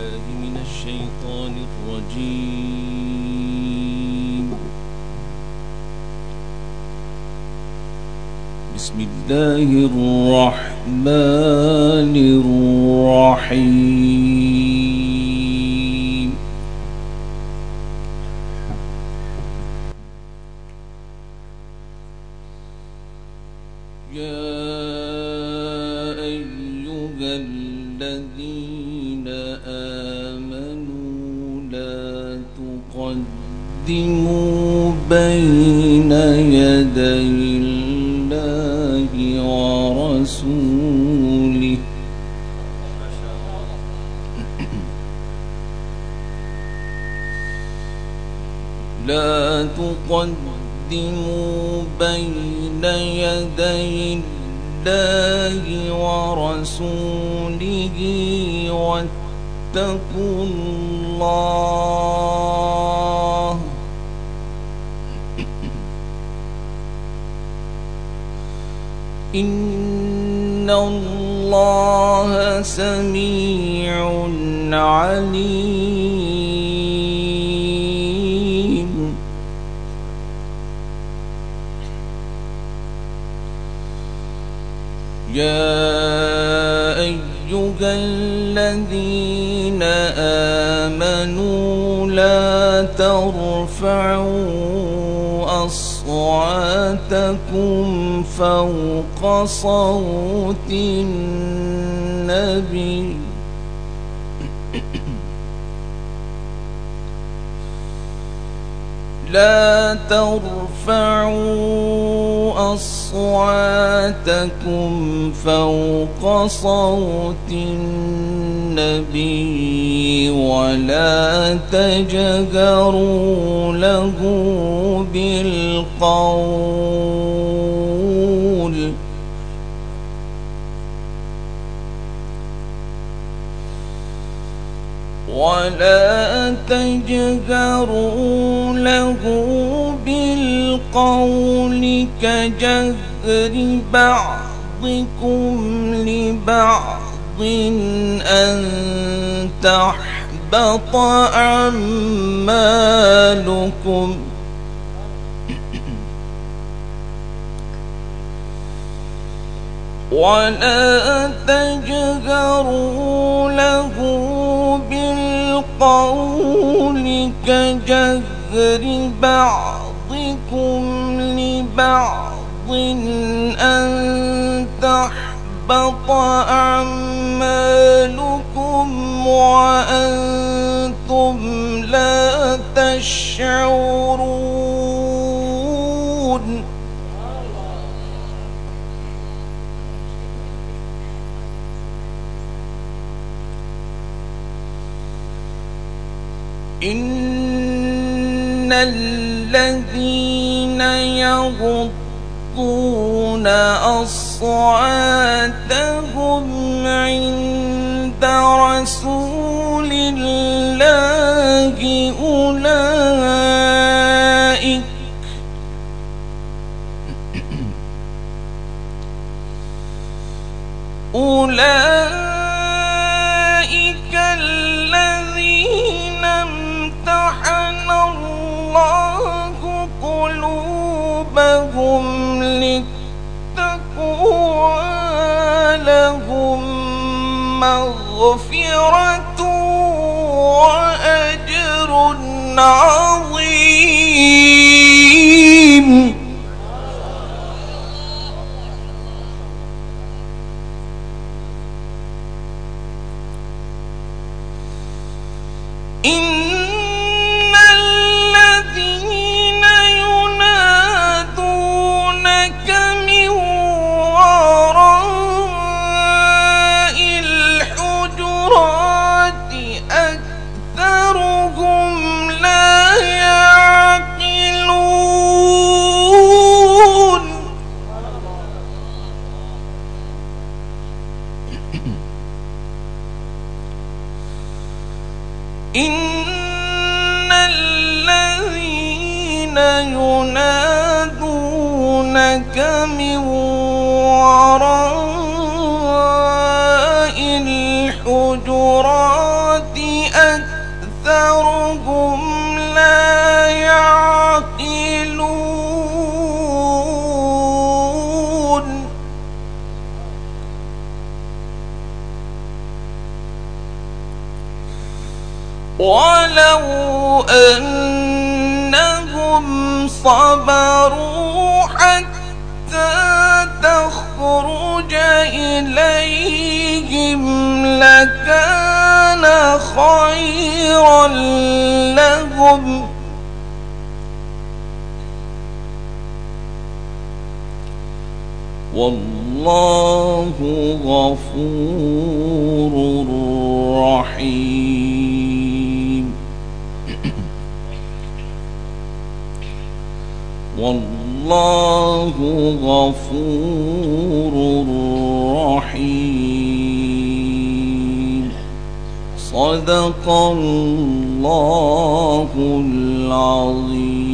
بالله من الشيطان الرجيم. بسم الله الرحمن الرحيم. يا أيها الذين تقدموا بين يدي الله ورسوله. لا تقدموا بين يدي الله ورسوله واتقوا الله. إن الله سميع عليم يا أيها الذين آمنوا لا ترفعوا أصواتكم فوق صوت النبي. لا ترفعوا أصواتكم فوق صوت النبي ولا تجهروا له بالقول. ولا تجهروا له بالقول كجهر بعضكم لبعض أن تحبط أعمالكم. ولا تجهروا له بالقول كجهر بعضكم لبعض أن تحبط أعمالكم وأنتم لا تشعرون. إن الذين يغضون أصواتهم عند رسول الله أولئك أولئك مغفرة وأجر عظيم. إن الذين ينادونك من وراء ولو أنهم صبروا حتى تخرج إليهم لكان خيرا لهم والله غفور رحيم والله غفور رحيم. صدق الله العظيم.